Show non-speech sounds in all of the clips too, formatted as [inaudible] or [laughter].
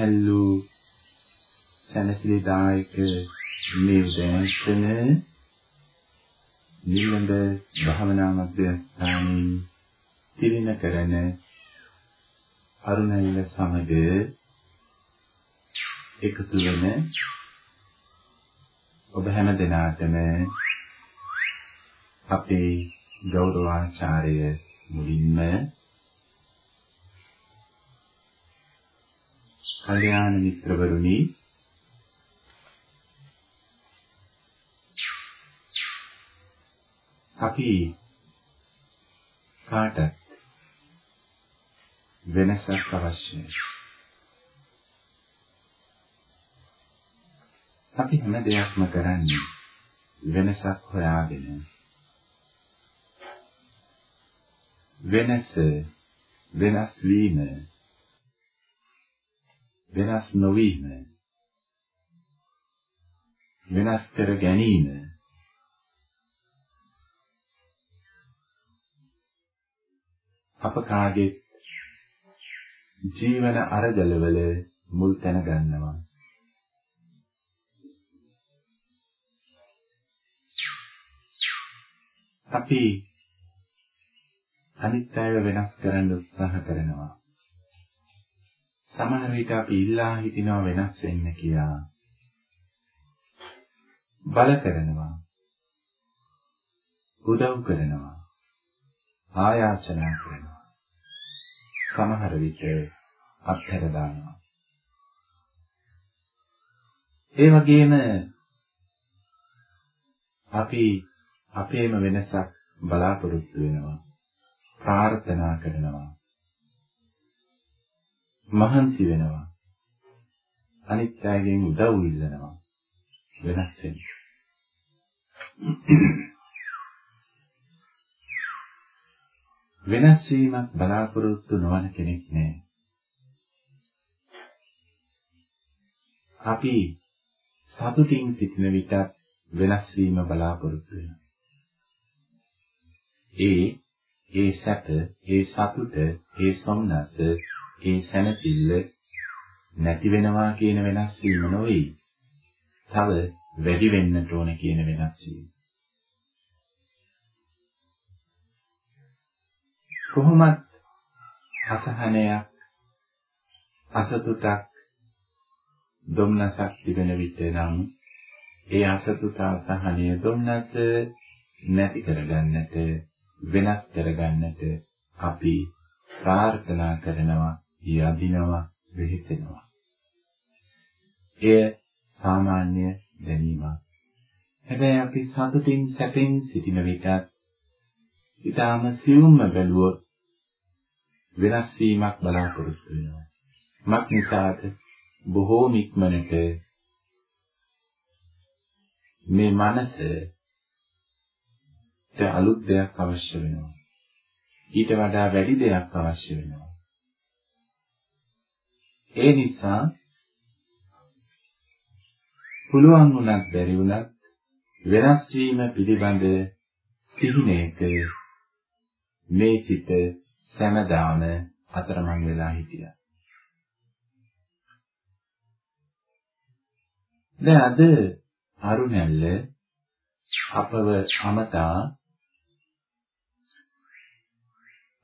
සැහැල්ලු සැනසිලිදායක මේ දැනසන නිලඹ භාවනා මධ්‍යස්ථානයේ තිරින කරන අරුණයිල සමග එකතු වෙන ඔබ හැම දෙනාටම අපේ ගෞරවාචාර්ය මුලින්ම කල්යාණ මිත්‍රවරුනි අපි කාටත් වෙනසක් අවශ්‍යයි. අපි හැම දෙයක්ම කරන්නේ වෙනසක් හොයාගෙන. වෙනස වෙනස් වීම වෙනස් නොවීම වෙනස් කර ගැනීම අප කාගේ ජීවන අරගලවල මුල් තැන ගන්නවා. අපි අනිත් අයව වෙනස් කරන්න උත්සාහ කරනවා. සමහර විට අපි ඉල්ලා හිටිනවා වෙනස් වෙන්න කියලා බල කරනවා උදව් කරනවා ආයාචනා කරනවා. සමහර විට අත්හැර දානවා. ඒ වගේම අපි අපේම වෙනසක් බලාපොරොත්තු වෙනවා. ප්‍රාර්ථනා කරනවා. මහන්සි වෙනවා. අනිත් අයගෙන් උදව් ඉල්ලනවා. වෙනස් වෙන්න. වෙනස් වීමක් බලාපොරොත්තු නොවන කෙනෙක් නෑ. අපි සතුටින් සිටින විට වෙනස් වීම බලාපොරොත්තු වෙනවා. ඒ ඒ සැප, ඒ සතුට, ඒ සොම්නස, ඒ සැනසෙල්ල නැති වෙනවා කියන වෙනස් වීම නොවේ. තව වැඩි වෙන්නට ඕන කියන වෙනස් වීම. කොහොමත් අසහනයක් අසතුටක් දුම්නසක් තිබෙන විට නම් ඒ අසතුට අසහනය දුම්නස නැති කරගන්නට වෙනස් කරගන්නට අපි ප්‍රාර්ථනා කරනවා යදිනවා වෙහෙසෙනවා එය සාමාන්‍ය දැනීමක් හැබැයි අපි සතුටින් සැපෙන් සිටින විටත් ඊටාම සියුම්ම බැලුවොත් වෙනස් වීමක් බලාපොරොත්තු වෙනවා. මක් නිසාද බොහෝ ඉක්මනට මේ මනස අලුත් දෙයක් අවශ්‍ය වෙනවා. ඊට වඩා වැඩි දෙයක් අවශ්‍ය වෙනවා. ඒ නිසා පුළුවන් වුණත් බැරි වුණත් වෙනස් වීම පිළිබඳ සිහිනයක මේ සිත සෑමදාම අතරමං වෙලා හිටියා. දැන් අද අරුණැල්ල අපව අමතා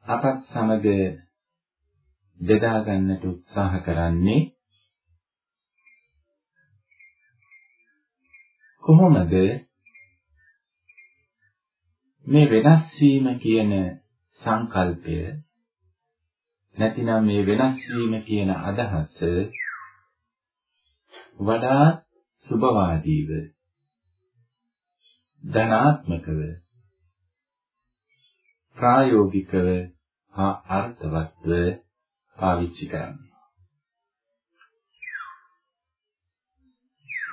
අපත් සමග බෙදා ගන්නට උත්සාහ කරන්නේ කොහොමද? මේ වෙනස් වීම කියන සංකල්පය නැතිනම් මේ වෙනස් වීම කියන අදහස වඩා සුභවාදීව ධනාත්මකව ප්‍රායෝගිකව හා අර්ථවත්ව පාවිච්චි කරන්න.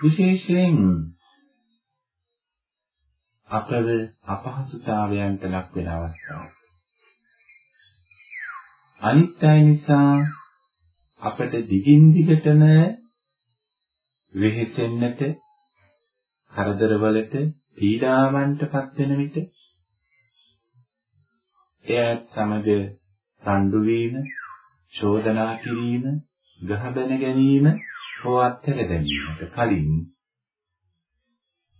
විශේෂයෙන් අපව අපහසුතාවයන්ට ලක් වෙන අවස්ථාවක්. අනිත් අය නිසා අපට දිගින් දිගටම වෙහෙසෙන්නට කරදරවලට පීඩාවන්ටපත් වෙන විට එයත් සමග රණ්ඩු වීම, චෝදනා කිරීම, ගහ බැන ගැනීම හෝ අත්හැර දැමීමට කලින්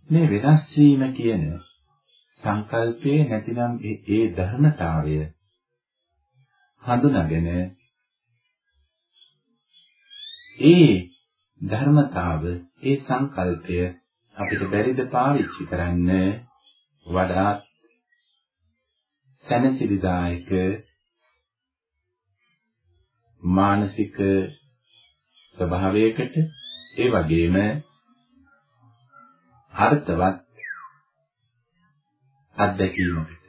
මේ වෙනස් වීම කියන සංකල්පයේ නැතිනම් ඒ ධර්මතාවය හඳුනාගෙන ඒ ධර්මතාව ඒ සංකල්පය අපිට බැරිද පාවිච්චි කරන්න වඩාත් සැනසිලිදායක මානසික ස්වභාවයකට ඒ වගේම අර්ථවත් අත්දැකීමකට.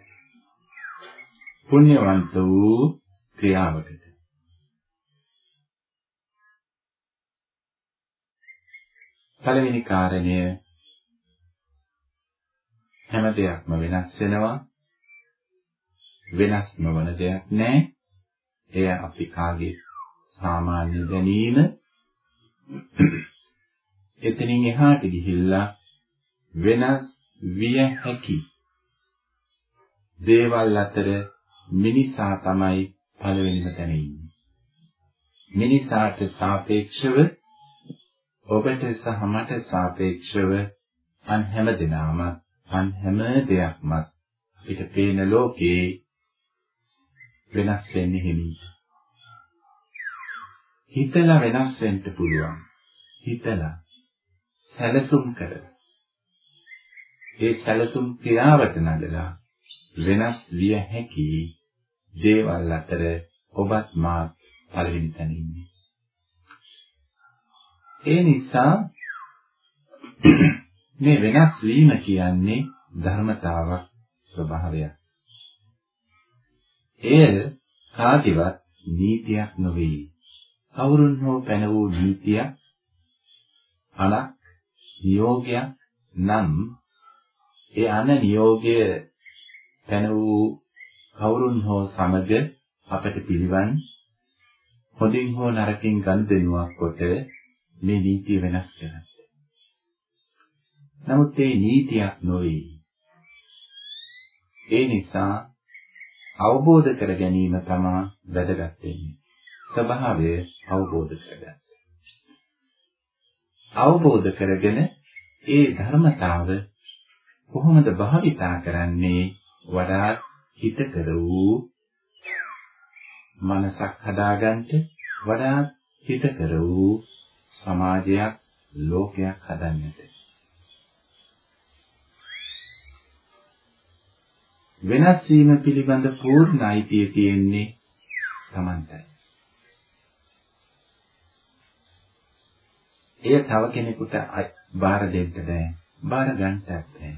පුණ්‍යවන්ත වූ ක්‍රියාවකට. පළවෙනි කාරණය හැම දෙයක්ම වෙනස් වෙනවා. වෙනස් නොවන දෙයක් නැහැ එය අපි කාගේ සාමාන්‍ය දැනීම එතනින් එහාට ගිහිල්ලා වෙනස් විය හැකි දේවල් අතර මිනිසා තමයි පළවෙනිම තැන ඉන්නේ. මිනිසාට සාපේක්ෂව ඔබට සහ මට සාපේක්ෂව අන් හැම දිනම අන් හැම දෙයක්ම අපිට පේන ලෝකේ වෙනස් වෙන්නේ හිමින්. හිතලා වෙනස් වෙන්න පුළුවන්. හිතලා සැලසුම් කරලා ඒ සැලසුම් ක්‍රියාවට නගලා වෙනස් විය හැකි දේවල් අතර ඔබත් මාත් පළවෙනි තැන ඉන්නේ. ඒ නිසා මේ වෙනස් වීම කියන්නේ ධර්මතාවක් ස්වභාවයක්. එය කාගේවත් නීතියක් නොවේ. කවුරුන් හෝ පැන වූ නීතියක් අනක් නියෝගයක් නම් ඒ අන නියෝගය පැන වූ කවුරුන් හෝ සමග අපට පිළිවන් හොඳින් හෝ නරකින් ගනුදෙනුවක් කොට මේ නීතිය වෙනස් කරන්න. නමුත් ඒ නීතියක් නොවේ. ඒ නිසා අවබෝධ කර ගැනීම තමයි වැදගත් වෙන්නේ. ස්වභාවය අවබෝධ කරගන්න. අවබෝධ කරගෙන ඒ ධර්මතාව කොහොමද භාවිතා කරන්නේ වඩාත් හිතකර වූ මනසක් හදාගන්න වඩාත් හිතකර වූ සමාජයක් ලෝකයක් හදන්නට වෙනස් වීම පිළිබඳ පූර්ණ අයිතිය තියෙන්නේ Tamanටයි. එය තව කෙනෙකුට බාර දෙන්න බෑ. බාර ගන්නත් බෑ.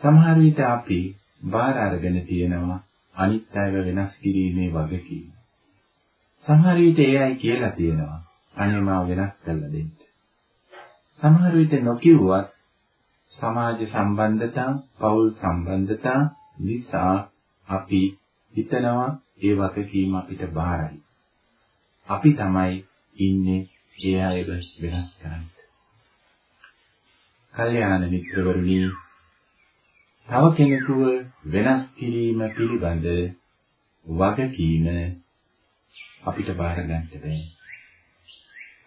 සමහර විට අපි බාර අරගෙන තියෙනවා අනිත් අයව වෙනස් කිරීමේ වගකීම. සමහර විට ඒ අය කියලා තියෙනවා අනේ මාව වෙනස් කරලා දෙන්න. සමහර විට නොකියුවත් සමාජ සම්බන්ධතා, පෞල් සම්බන්ධතා නිසා අපි හිතනවා ඒ වගකීම අපිට බාරයි. අපි තමයි ඉන්නේ ඒ අයව වෙනස් කරන්න. කල්යාණ මිත්‍රවරුනි තව කෙනෙකුව වෙනස් කිරීම පිළිබඳ වගකීම අපිට බාර ගන්න බැහැ.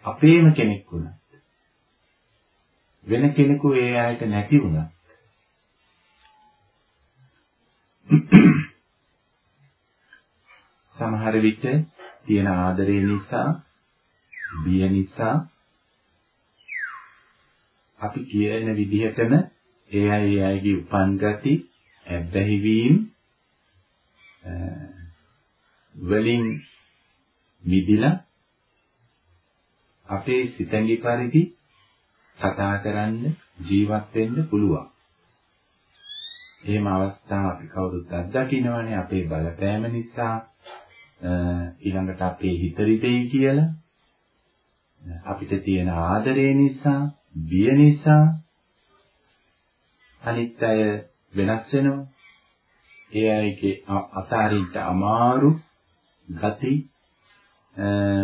අපේම කෙනෙක් වුණා. වෙන කෙනෙකු ඒ ආයත නැති වුණා. සමහර විට තියෙන ආදරය නිසා, බිය නිසා අපි කියන විදිහටම ඒ අය ඒ අයගේ උපන් ගති, ඇබ්බැහි වීම වලින් මිදිලා අපේ සිතැඟි පරිදි කතා කරන්න ජීවත් වෙන්න පුළුවන්. එහෙම අවස්ථා අපි කවුරුත් අත්දකින්නවනේ අපේ බලපෑම නිසා ඊළඟට අපේ හිත රිදෙයි කියලා අපිට තියෙන ආදරය නිසා, බිය නිසා අනිත් අය වෙනස් වෙනවා. ඒ අයගේ අතාරින්න අමාරු ගති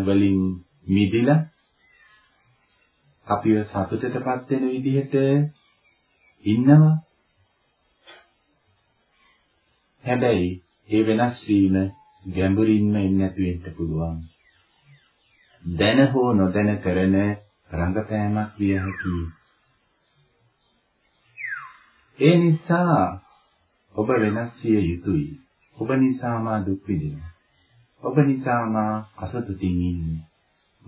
වලින් මිදිලා අපිව සතුටටපත් වෙන විදිහට ඉන්නවා. හැබැයි ඒ වෙනස් වීම ගැඹුරින්ම එන්නේ නැති වෙන්න පුළුවන්. දැන හෝ නොදැන කරන රංගපෑමක් විය හැකියි. ඒ නිසා ඔබ වෙනස් විය යුතුයි. ඔබ නිසා මා දුක් විඳිනවා. ඔබ නිසා මා අසතුටින් ඉන්නේ.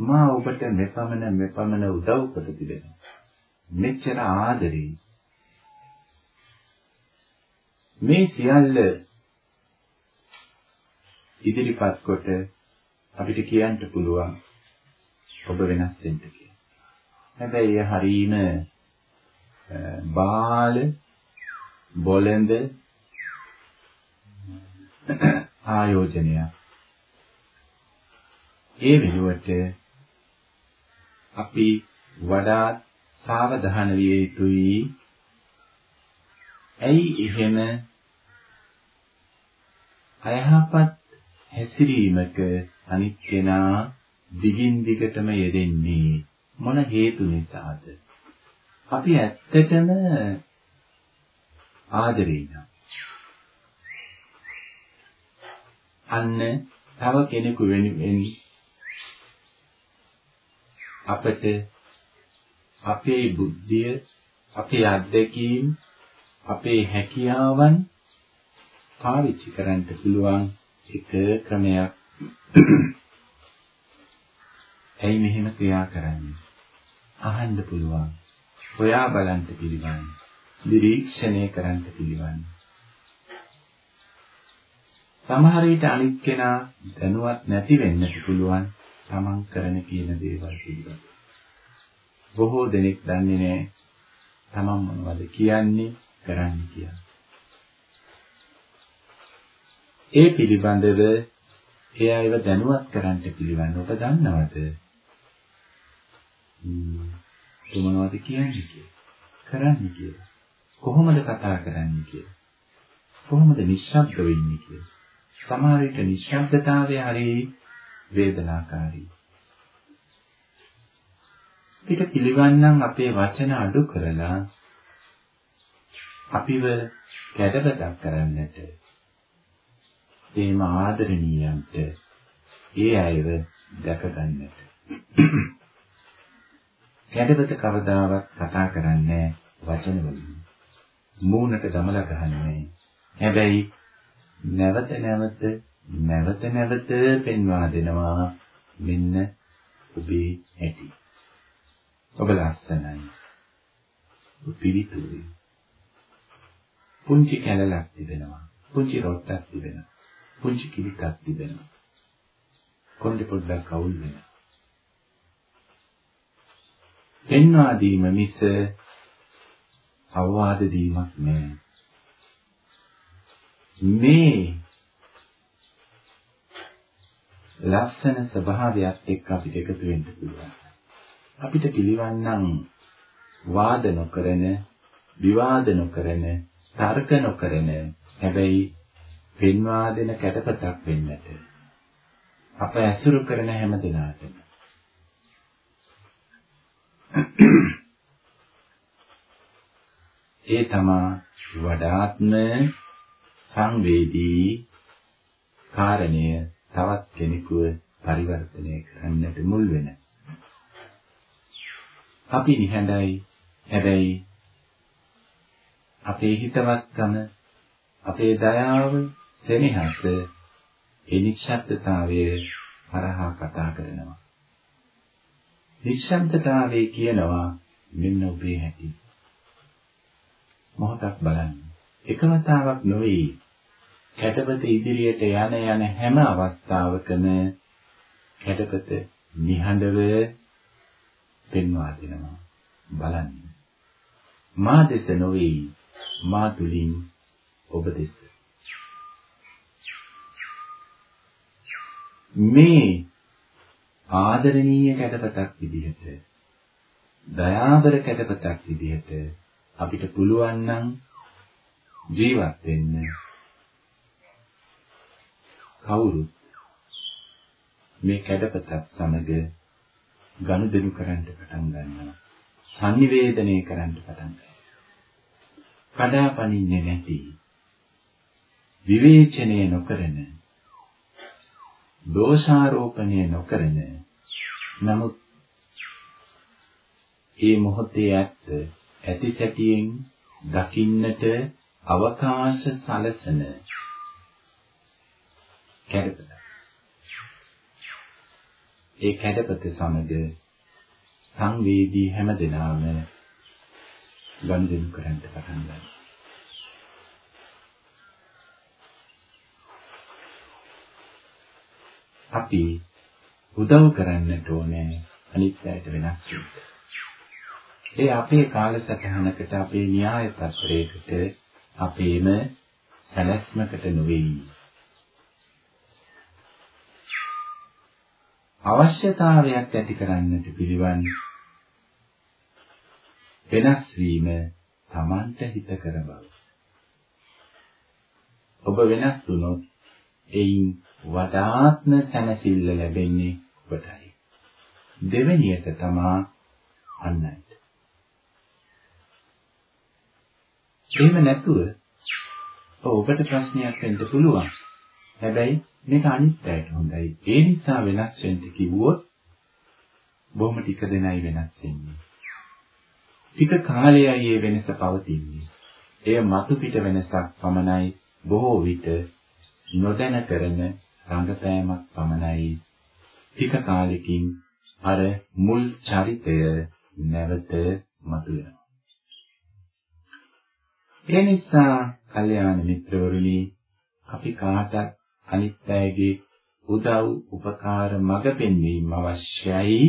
මා ඔබට මෙපමණ මෙපමණ උදව් කොට තිබෙනවා. මෙච්චර ආදරේ. මේ සියල්ල ඉදිරිපත් කොට අපිට කියන්න පුළුවන් ඔබ වෙනස් වෙන්න කියලා. හැබැයි ඒ හරීම බාල බොළඳ ආයෝජනය. ඒ වෙනුවට අපි වඩාත් සාවධාන විය යුතුයි. ඇයි එහෙම අයහපත් හැසිරීමක අනිත් කෙනා දිගින් දිගටම යෙදෙන්නේ මොන හේතු නිසාද? අපි ඇත්තටම ආදරේ නම් අන්න තව කෙනෙකු වෙනුවෙන් අපට අපේ බුද්ධිය අපේ අත්දැකීම් අපේ හැකියාවන් පාවිච්චි කරන්න පුළුවන් එක ක්‍රමයක්. ඇයි මෙහෙම ක්‍රියා කරන්නේ? අහන්න පුළුවන්. හොයා බලන්න පිළිවන්. නිරීක්ෂණය කරන්න පිළිවන්. සමහර විට අනිත් කෙනා දැනුවත් නැති වෙන්නත් පුළුවන්. තමන් කරන කියන දේවල් පිළිබඳව. බොහෝ දෙනෙක් දන්නේ නැහැ තමන් මොනවද කියන්නේ කරන්නේ කියලා. ඒ පිළිබඳව ඒ අයව දැනුවත් කරන්න පිළිවන් ඔබ දන්නවද? ම්ම් මොනවද කියන්නේ කියලා. කරන්නේ කියලා. කොහොමද කතා කරන්නේ කියලා. කොහොමද නිශ්ශබ්ද වෙන්නේ කියලා. සමහර විට නිශ්ශබ්දතාවය හරි වේදනාකාරී. පිට පිළිවන්නම් අපේ වචන අඩු කරලා අපිව කැඩපතක් කරන්නට ඒම ආදරණීයන්ට ඒ අයව දැක ගන්නට. කැඩපත කවදාවත් කතා කරන්නේ වචන වලින් මූණට ගමලා ගහන්නේ. හැබැයි නැවත නැවත නැවත නැවත පෙන්වා දෙනවා මෙන්න ඔබේ ඇති. ඔබ ලස්සනයි. ඔබ පිළිතුරුයි. පුංචි කැලලක් තිබෙනවා. පුංචි රොට්ටක් තිබෙනවා. පුංචි කිලිකක් තිබෙනවා. කොණ්ඩේ පොඩ්ඩක් අවුල් වෙනවා. පෙන්වා දීම මිස අවවාද දීමක් නෑ. මේ ලස්සන ස්වභාවයක් එක්ක අපිට එකතු වෙන්න පුළුවන්. අපිට පිළිවන්නම් වාද නොකරන, විවාද නොකරන, තර්ක නොකරන, හැබැයි පෙන්වා දෙන කැටපතක් වෙන්නට. අප ඇසුරු කරන හැම දිනාටම. ඒ තමා වඩාත්ම සංවේදී කාරණය තවත් කෙනෙකුව පරිවර්තනය කරන්නට මුල් වෙන. අපි නිහඬයි හැබැයි අපේ හිතවත්කම අපේ දයාව සෙනෙහස ඒ නිශ්ශබ්දතාවය හරහා කතා කරනවා. නිශ්ශබ්දතාවයේ කියනවා මෙන්න ඔබේ හැටි. මොහොතක් බලන්න. එකවතාවක් නොවේ කැටපත ඉදිරියට යන යන හැම අවස්ථාවකම කැටපත නිහඬව පෙන්වා දෙනවා. බලන්න. මා දෙස නොවේ. මා තුලින් ඔබ දෙස. මේ ආදරණීය කැටපතක් විදිහට දයාබර කැටපතක් විදිහට අපිට පුළුවන් නම් ජීවත් වෙන්න කවුරුත් මේ කැඩපතත් සමග ගනුදෙනු කරන්න පටන් ගන්නවා. sannivedanaya කරන්න පටන් ගන්නවා. කඩාපනින්නේ නැති විවේචනය නොකරන දෝෂාරෝපණය නොකරන නමුත් ඒ මොහොතේ ඇත්ත ඇති සැටියෙන් දකින්නට අවකාශ සලසන කැඩපත. ඒ කැඩපත සමග සංවේදී හැමදෙනාම ගනුදෙනු කරන්න පටන් ගන්නවා. අපි උදව් කරන්නට ඕනේ අනිත් අයට වෙනස් වෙන්න. ඒ අපේ කාලසටහනකට අපේ න්‍යාය පත්‍රයකට අපේම සැලැස්මකට නොවේයි. අවශ්‍යතාවයක් ඇති කරන්නට පිළිවන් වෙනස් වීම Tamanට හිත කර බව. ඔබ වෙනස් වුණොත් එයින් වඩාත්ම සැනසෙල්ල ලැබෙන්නේ ඔබටයි. දෙවෙනියට තමා අන්නයි. එහෙම නැතුව ඔබට ප්‍රශ්නයක් වෙන්න පුළුවන්. හැබැයි මේක අනිත් අයට හොඳයි. ඒ නිසා වෙනස් වෙන්න කිව්වොත් බොහොම ටික දෙනයි වෙනස් වෙන්නේ. ටික කාලයයි මේ වෙනස පවතින්නේ. එය මතු පිට වෙනසක් පමණයි බොහෝ විට නොදැන කරන රංගපෑමක් පමණයි. ටික කාලෙකින් අර මුල් චරිතය නැවත මතුවෙනවා. ඒ නිසා කල්යාණ මිත්‍රවරුනි අපි කාටත් අනිත් අයගේ උදව් උපකාර මඟ පෙන්වීම අවශ්‍යයි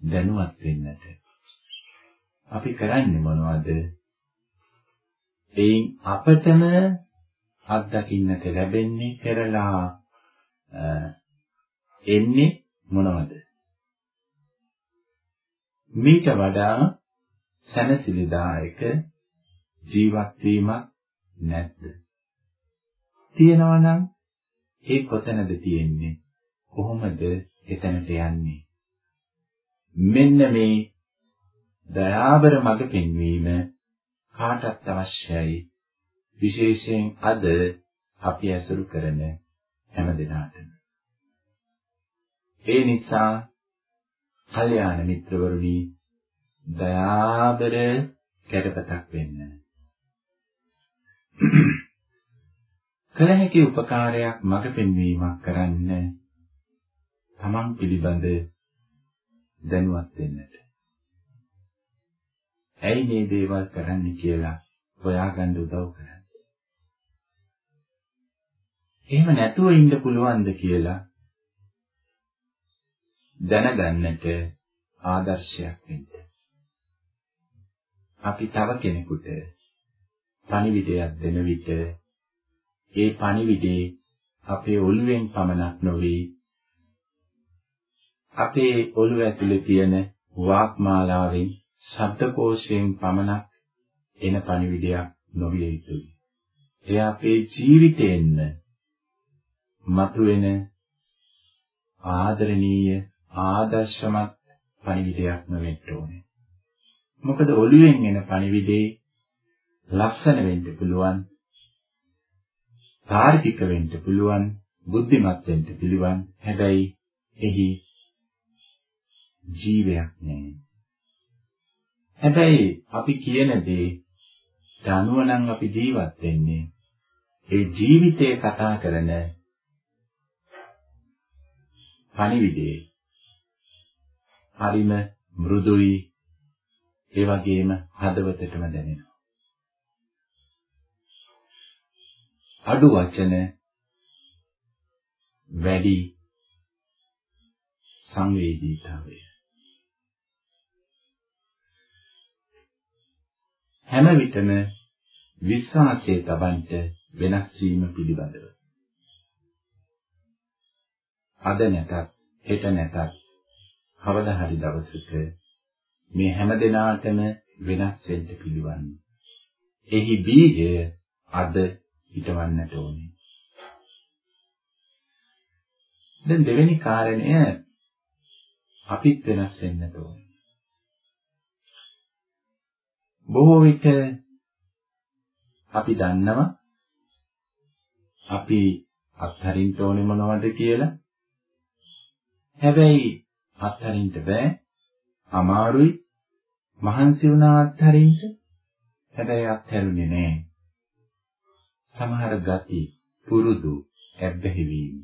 දැනුවත් වෙන්නට. අපි කරන්නේ මොනවද? එයින් අපටම අත්දකින්නට ලැබෙන්නේ පෙරලා එන්නේ මොනවද? මීට වඩා සැනසිලිදායක ජීවත් වීමක් නැද්ද? තියෙනවා නම් ඒ කොතැනද තියෙන්නේ? කොහොමද එතනට යන්නේ? මෙන්න මේ දයාබර මඟ පෙන්වීම කාටත් අවශ්‍යයි. විශේෂයෙන් අද අපි ඇසුරු කරන හැම දිනාටම. ඒ නිසා කල්යාණ මිත්‍රවරුනි දයාබර කැඩපතක් වෙන්න. කල හැකි උපකාරයක් මඟ පෙන්වීමක් කරන්න තමන් පිළිබඳ දැනුවත් වෙන්නට. ඇයි මේ දේවල් කරන්නේ කියලා හොයාගන්න උදව් කරන්න. එහෙම නැතුව ඉන්න පුළුවන්ද කියලා දැනගන්නට ආදර්ශයක් වෙන්න. අපි තව කෙනෙකුට පණිවිඩයක් දෙන විට ඒ පණිවිඩේ අපේ ඔළුවෙන් පමණක් නොවේ අපේ ඔළුව ඇතුලේ තියෙන වාක්මාලාවෙන් ශබ්දකෝෂයෙන් පමණක් එන පණිවිඩයක් නොවිය යුතුයි. එය අපේ ජීවිතයෙන්ම මතුවෙන ආදරණීය ආදර්ශමත් පණිවිඩයක් නොවෙන්න ඕනේ. මොකද ඔළුවෙන් එන පණිවිඩේ ලක්ෂණ වෙන්න පුළුවන් තාර්කික වෙන්න පුළුවන් බුද්ධිමත් වෙන්න පිළිවන්. හැබැයි එහි ජීවයක් නැහැ. හැබැයි අපි කියන දේ ධනුව නම් අපි ජීවත් වෙන්නේ ඒ ජීවිතේ කතා කරන පණිවිඩේ හරිම මෘදුයි ඒ වගේම හදවතටම දැනෙනවා. අඩු වචන වැඩි සංවේදීතාවය හැම විටම විශ්වාසයේ තබන්ට වෙනස් වීම පිළිබඳව අද නැතත් හෙට නැතත් කවදා හරි දවසක මේ හැම දිනාටම වෙනස් වෙන්න පිළිවන්. එහි බීජය අද හිටවන්නට ඕනේ. දැන් දෙවෙනි කාරණය අපිත් වෙනස් වෙන්නට ඕනේ. බොහෝ විට අපි දන්නවා අපි අත්හරින්න ඕනේ මොනවද කියලා හැබැයි අත්හරින්න බෑ. අමාරුයි. මහන්සි වුණා අත්හරින්න. හැබැයි අත්හැරුනේ නෑ. සමහර ගති පුරුදු ඇබ්බැහි වීම.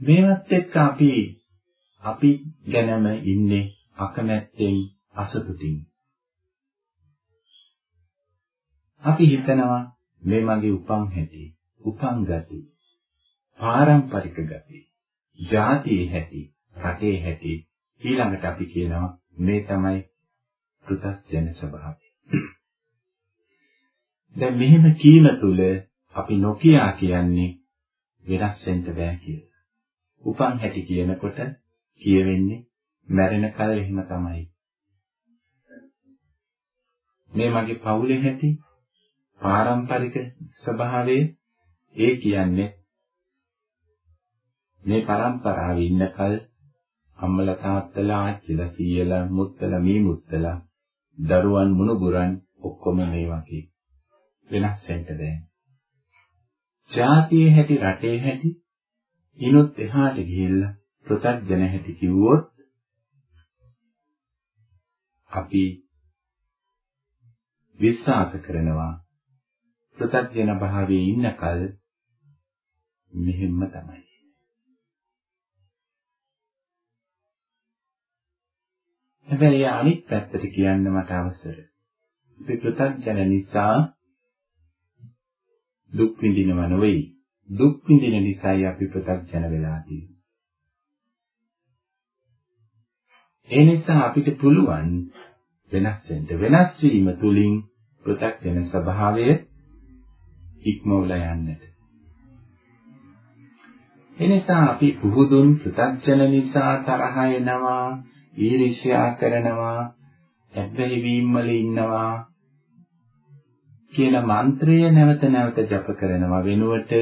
මේවත් එක්ක අපි අපි ගැනම ඉන්නේ අකමැත්තෙන් අසතුටින්. අපි හිතනවා මේ මගේ උපන් හැටි, උපන් ගති, පාරම්පරික ගති, ජාතියේ හැටි, රටේ හැටි ඊළඟට අපි කියනවා මේ තමයි පෘථග්ජන ස්වභාවය. දැන් මෙහෙම කීම තුල අපි නොකියා කියන්නේ වෙනස් වෙන්න බෑ කියලා. උපන් හැටි කියනකොට කියවෙන්නේ මැරෙන කල එහෙම තමයි. මේ මගේ පවුලේ හැටි පාරම්පරික ස්වභාවය ඒ කියන්නේ මේ પરම්පරාවේ ඉන්නකල් අම්මලා තාත්තලා ආච්චිලා සීයලා මුත්තලා මී මුත්තලා දරුවන් මුණුබුරන් ඔක්කොම මේ වගේ වෙනස් වෙන්න බෑ. ජාතියේ හැටි රටේ හැටි ඉනුත් එහාට ගිහිල්ලා පෘථග්ජන හැටි කිව්වොත් අපි විශ්වාස කරනවා පෘථග්ජන භාවයේ ඉන්නකල් මෙහෙම්ම තමයි. හැබැයි අනිත් පැත්තට කියන්න මට අවසර. අපි පෘථග්ජන නිසා දුක් විඳිනව නෙවෙයි. දුක් විඳින නිසායි අපි පෘථග්ජන වෙලා තියෙන්නේ. ඒ නිසා අපිට පුළුවන් වෙනස් වෙන්න. වෙනස් වීම තුලින් පෘථග්ජන ස්වභාවය ඉක්මවලා යන්නට. එනිසා අපි පුහුදුන් පෘථග්ජන නිසා තරහ එනවා, ඊර්ෂ්‍යා කරනවා, ඇබ්බැහි වීම වල ඉන්නවා කියන මන්ත්‍රය නැවත නැවත ජප කරනවා වෙනුවට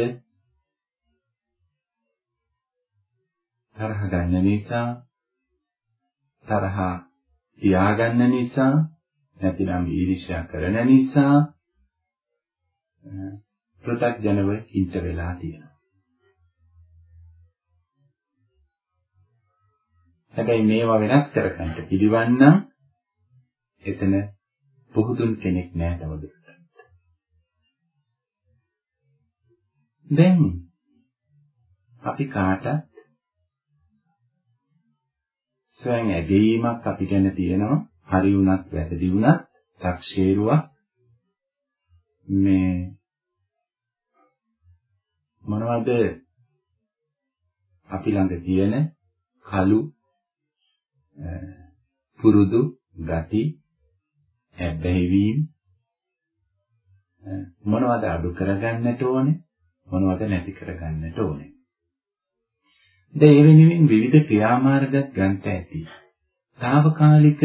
තරහ ගන්න නිසා තරහ තියාගන්න නිසා නැතිනම් ඊර්ෂ්‍යා කරන නිසා පෘථග්ජනව ඉන්න වෙලා තියෙනවා. හැබැයි මේවා වෙනස් කරගන්න පිළිවන්නම් එතන පුහුදුන් කෙනෙක් නෑ තවදුරටත්. දැන් අපි කාටත් ස්වයං ඇගීමක් අපි ගැන තියෙනවා. හරි වුණත් වැරදි වුණත්, තක්ෂේරුවක් මේ මොනවද අපි ළඟ තියෙන කලු පුරුදු ගති හැබැයිවීම මොනවද අඩු කරගන්නට ඕනේ මොනවද නැති කරගන්නට ඕනේ. දැන් ඒ වෙනුවෙන් විවිධ ක්‍රියාමාර්ගත් ගන්නට ඇති. తాවකාලික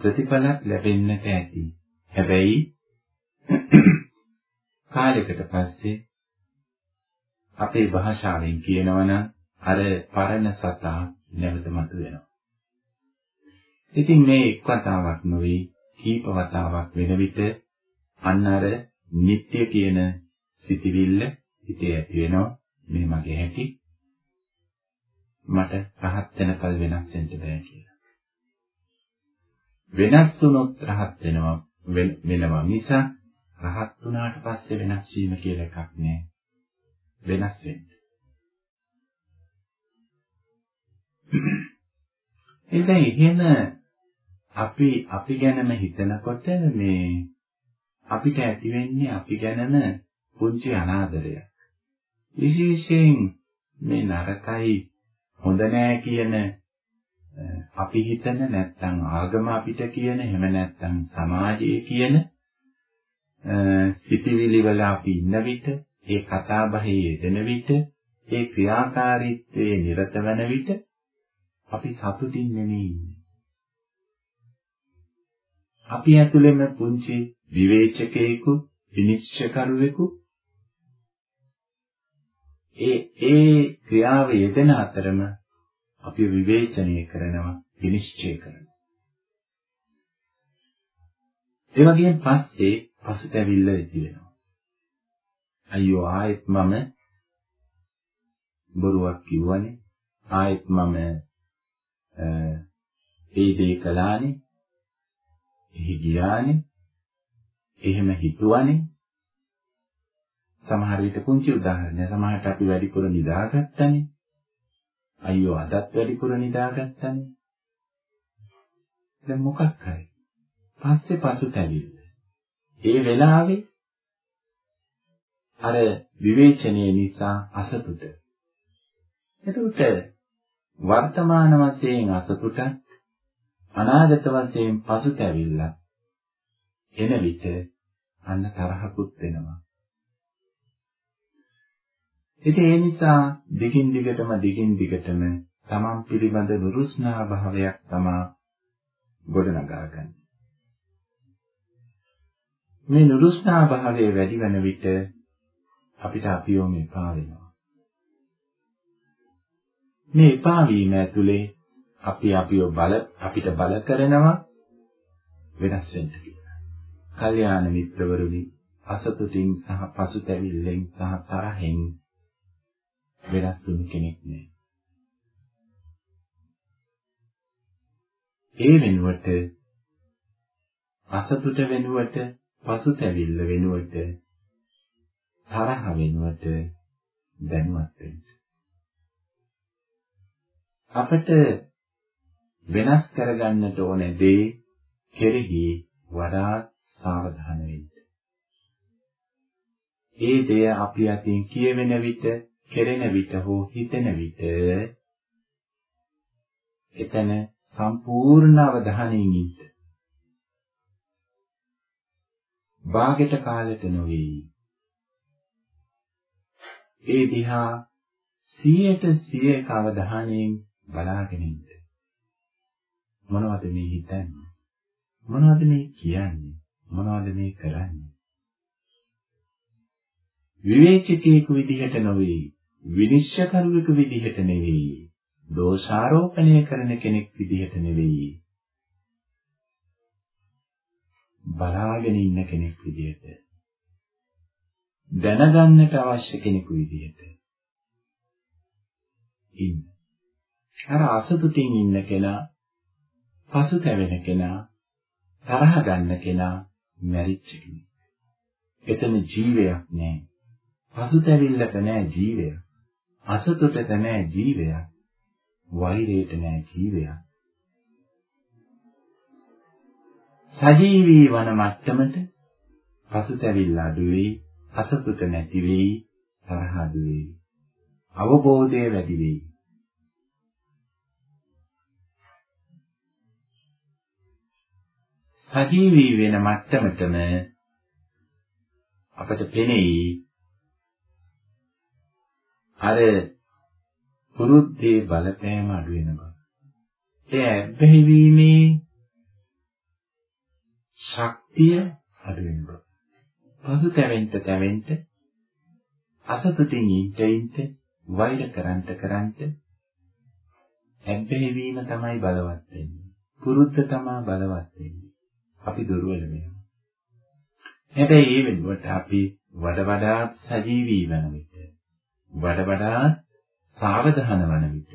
ප්‍රතිඵලක් ලැබෙන්නට ඇති. හැබැයි [clears throat] කාලයකට පස්සේ අපේ භාෂාවෙන් කියනවනම් අර පරණ සතා නැවත මතුවෙනවා. ඉතින් මේ එක් වතාවක් නෙවෙයි කීප වතාවක් වෙන විට අන්න අර නිත්‍ය කියන සිතිවිල්ල හිතේ ඇති වෙනවා මේ මගේ හැටි මට රහත් වෙනකල් වෙනස් වෙන්න බෑ කියලා. වෙනස් වුණොත් රහත් වෙනවා වෙනවා මිස රහත් වුණාට පස්සේ වෙනස් වීම කියලා එකක් නෑ. වෙනස් වෙන්න. [clears throat] එතෙන් එහෙම අපි අපි ගැනම හිතනකොට මේ අපිට ඇති වෙන්නේ අපි ගැනම පුංචි අනාදරයක්. විශේෂයෙන් මේ නරකයි හොඳ නෑ කියන අපි හිතන නැත්නම් ආගම අපිට කියන එහෙම නැත්නම් සමාජයේ කියන සිටිවිලි වල අපි ඉන්න විට ඒ කතා බහේ යෙදෙන විට ඒ ක්‍රියාකාරීත්වයේ නිරත වන විට අපි සතුටින් නෙමෙයි ඉන්නේ. අපි ඇතුළෙම පුංචි විවේචකයෙකු විනිශ්චයකරුවෙකු ඒ ඒ ක්‍රියාව යෙදෙන අතරම අපි විවේචනය කරනවා විනිශ්චය කරනවා ඒ වගේම පස්සේ පසුතැවිල්ල ඇති වෙනවා අයියෝ ආයෙත් මම බොරුවක් කිව්වනේ. ආයෙත් මම ඒ දේ කළානේ. එහි ගියානේ. එහෙම හිතුවනේ. සමහර විට පුංචි උදාහරණයක් සමහරට අපි වැඩිපුර නිදාගත්තනේ. අයියෝ අදත් වැඩිපුර නිදාගත්තනේ. දැන් මොකක් හරි. පස්සේ පසුතැවිල්ල. ඒ වෙලාවේ අර විවේචනයේ නිසා අසතුට. එතකොට වර්තමාන වශයෙන් අසතුට අනාගත වශයෙන් පසුතැවිල්ල එන විට අන්න තරහකුත් වෙනවා. ඉතින් ඒ නිසා දිගින් දිගටම දිගින් දිගටම තමන් පිළිබඳ නුරුස්නා භාවයක් තමා ගොඩනගා ගන්න. මේ නුරුස්නා භාවය වැඩි වෙන විට අපිට අපියෝම එපා වෙනවා. මේ එපා වීම ඇතුලේ අපි අපිව බල අපිට බල කරනවා වෙනස් වෙන්න කියලා. කල්යාණ මිත්‍රවරුනි අසතුටින් සහ පසුතැවිල්ලෙන් සහ තරහෙන් වෙනස් වුණු කෙනෙක් නෑ. ඒ වෙනුවට අසතුට වෙනුවට පසුතැවිල්ල වෙනුවට තරහ වෙනුවට දැනුවත් වෙන්න. අපිට වෙනස් කරගන්නට ඕන දේ කෙරෙහි වඩා සාවධාන වෙන්න. ඒ දෙය අපි අතින් කියවෙන විට, කෙරෙන විට හෝ හිතෙන විට එතන සම්පූර්ණ අවධානයෙන් ඉන්න. බාගෙට කාලෙට නොවේ. ඒ දිහා 100ට 100ක අවධානයෙන් බලාගෙන ඉන්න. මොනවද මේ හිතන්නේ? මොනවද මේ කියන්නේ? මොනවද මේ කරන්නේ? විවේචකයෙකු විදිහට නොවේ, විනිශ්චයකරුවෙකු විදිහට නෙවෙයි, දෝෂාරෝපණය කරන කෙනෙක් විදිහට නෙවෙයි. බලාගෙන ඉන්න කෙනෙක් විදිහට දැනගන්නට අවශ්‍ය කෙනෙකු විදිහට ඉන්න. අර අසතුටින් ඉන්න කෙනා, පසුතැවෙන කෙනා, තරහ ගන්න කෙනා මැරිච්ච කෙනෙක්. එතන ජීවයක් නැහැ. පසුතැවිල්ලක නැහැ ජීවයක්. අසතුටට නැහැ ජීවයක්. වෛරයට නැහැ ජීවයක්. සජීවී වන මට්ටමට පසුතැවිල්ල අඩු වෙයි, අසතුට නැති වෙයි, තරහ අඩු වෙයි. අවබෝධය වැඩි වෙයි. සජීවී වෙන මට්ටමටම අපට පෙනෙයි අර පුරුද්දේ බලපෑම අඩු වෙන බව. ඒ ඇබ්බැහි වීමේ ශක්තිය අඩු වෙන බව. පසු තැවෙන්න තැවෙන්න අසතුටින් ඉන්න ඉන්න වෛර කරන්ට කරන්ට ඇබ්බැහි වීම තමයි බලවත් වෙන්නේ. පුරුද්ද තමයි බලවත් වෙන්නේ. අපි දුර්වල වෙනවා. හැබැයි ඒ වෙනුවට අපි වඩ වඩාත් සජීවී වන විට වඩ වඩාත් සාවධාන වන විට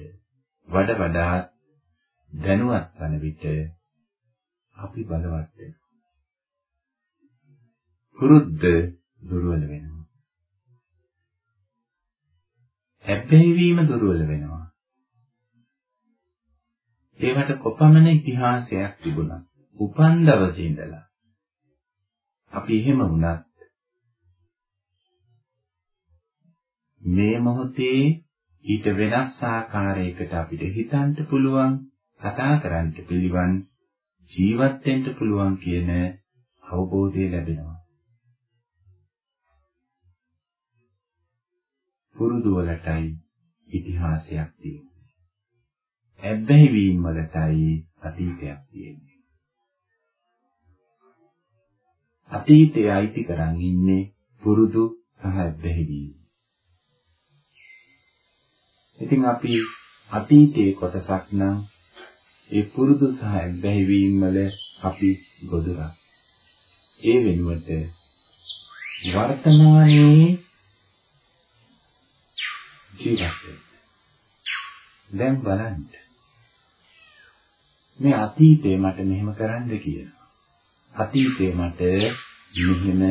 වඩ වඩාත් දැනුවත් වන විට අපි බලවත් වෙනවා. පුරුද්ද දුර්වල වෙනවා. හැබ්බැහි වීම දුර්වල වෙනවා. ඒවට කොපමණ ඉතිහාසයක් තිබුණා. උපන් දවසේ ඉඳලා අපි එහෙම වුණත් මේ මොහොතේ ඊට වෙනස් ආකාරයකට අපිට හිතන්න පුළුවන් කතා කරන්න පිළිවන් ජීවත් වෙන්න පුළුවන් කියන අවබෝධය ලැබෙනවා පුරුදු වලටයි ඉතිහාසයක් තියෙන්නේ. ඇබ්බැහි වීම වලටයි අතීතයක් තියෙන්නේ. අතීතය අයිති කරන් ඉන්නේ පුරුදු සහ ඇබ්බැහි වීම. ඉතින් අපි අතීතයේ කොටසක් නම් ඒ පුරුදු සහ ඇබ්බැහි වීම වල අපි ගොදුරා. ඒ වෙනුවට වර්තමානයේ ජීවත් වෙන්න. දැන් බලන්න. මේ අතීතේ මට මෙහෙම කරන්න කියනවා. අතීතේ මට මෙහෙම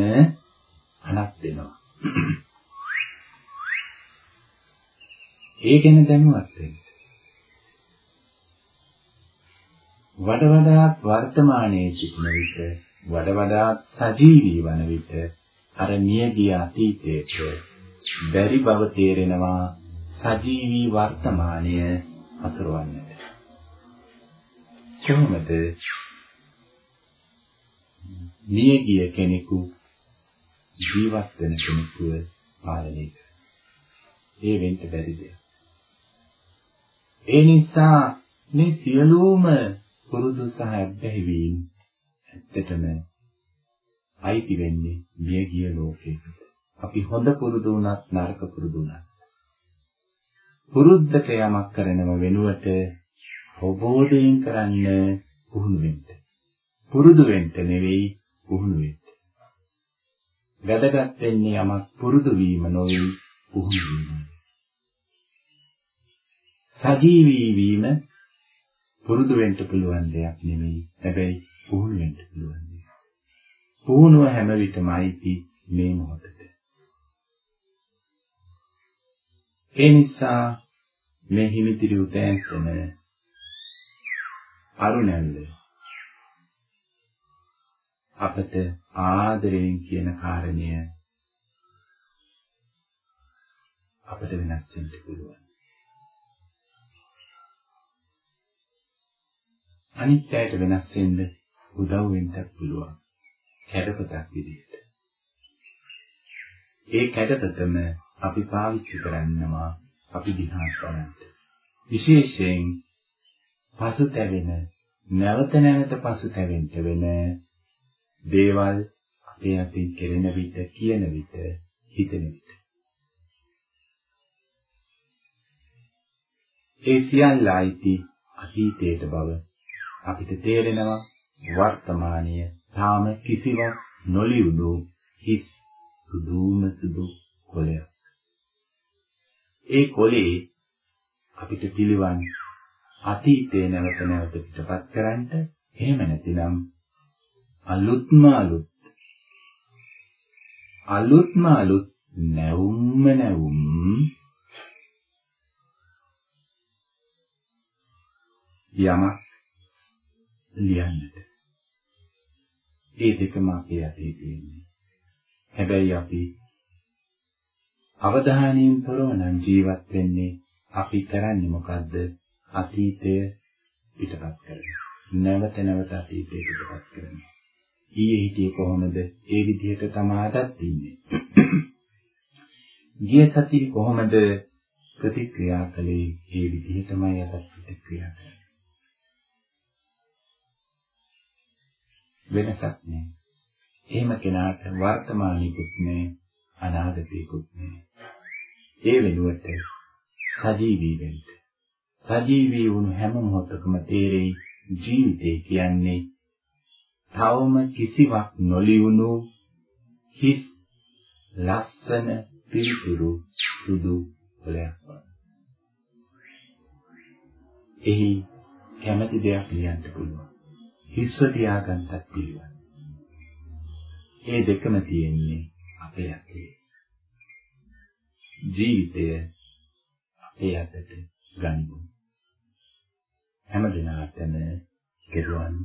අනක් දෙනවා. ඒ ගැන දැනුවත් වෙන්න. වඩ වඩාත් වර්තමානයේ සිටින විට වඩ වඩාත් සජීවී වන විට අර මියගිය අතීතයට බැරි බව තේරෙනවා සජීවී වර්තමානය අසුරවන්නට. කොහොමද මියගිය කෙනෙකු ජීවත් වෙන කෙනෙකුව පාලනය කරන්නේ? ඒ වෙන්න බැරි දෙයක්. ඒ නිසා මේ සියලුම පුරුදු සහ අත්දැකීම් ඇත්තටම අයිති වෙන්නේ මිය ගිය ලෝකයකට. අපි හොඳ පුරුදු වුණත් නරක පුරුදු වුණත් පුරුද්දක යමක් කරනව වෙනුවට අවබෝධයෙන් කරන්න පුහුණු වෙන්න. පුරුදු වෙන්න නෙවෙයි පුහුණු වෙන්න. වැදගත් වෙන්නේ යමක් පුරුදු වීම නොවේ පුහුණු වීම. සජීවී වීම පුරුදු වෙන්න පුළුවන් දෙයක් නෙමෙයි. හැබැයි පුහුණු වෙන්න පුළුවන් දෙයක්. පුහුණුව හැම විටම අයිති මේ මොහොතට. ඒ නිසා මේ හිමිතිරි උදෑසන අරුණැල්ල අපට ආදරයෙන් කියන කාරණය අපට වෙනස් වෙන්න පුළුවන්. අනිත් අයට වෙනස් වෙන්න උදව් වෙන්නත් පුළුවන්. කැඩපතක් විදිහට. ඒ කැඩපතම අපි පාවිච්චි කරන්නවා අපි දිහා බලන්න. විශේෂයෙන් පසුතැවෙන නැවත නැවත පසුතැවෙන්න වෙන දේවල් අපේ අතින් කෙරෙන විට කියන විට හිතෙන විට ඒ සියල්ල අයිති අතීතයට බව අපිට තේරෙනවා වර්තමානීය තාම කිසිවක් නොලියුණු හිස් සුදුම සුදු කොලයක්. ඒ කොලේ අපිට පිළිවන් අතීතේ නැවත නැවත පිටපත් කරන්න එහෙම නැතිනම් අලුත්ම අලුත් අලුත්ම අලුත් නැවුම්ම නැවුම් යමක් ලියන්නට. ඒ දෙකම අපේ අතේ තියෙන්නේ. හැබැයි අපි අවධානයෙන් තොරව නම් ජීවත් වෙන්නේ අපි කරන්නේ මොකද්ද? අතීතය පිටපත් කරනවා. නැවත නැවත අතීතය පිටපත් කරනවා. ඊයේ හිටියේ කොහොමද? ඒ විදිහට තමාටත් ඉන්නේ. [coughs] ගිය සතියේ කොහොමද ප්‍රතික්‍රියා කළේ? ඒ විදිහටමයි අදත් ප්‍රතික්‍රියා කරන්නේ. වෙනසක් නෑ. එහෙම කෙනාට වර්තමානීකුත් නෑ අනාගතයකුත් නෑ. ඒ වෙනුවට සජීවී වෙන්න. සජීවී වුණු හැම මොහොතකම තේරෙයි ජීවිතය කියන්නේ තවම කිසිවක් නොලියුණු හිස් ලස්සන පිළිතුරු සුදු කොලයක් වගේ. එහි කැමැති දෙයක් ලියන්න පුළුවන්. හිස්ව තියාගන්නත් පිළිවන්. ඒ දෙකම තියෙන්නේ අපේ අතේ. ජීවිතය අපේ අතට ගනිමු. හැම දිනකටම කෙරුවන්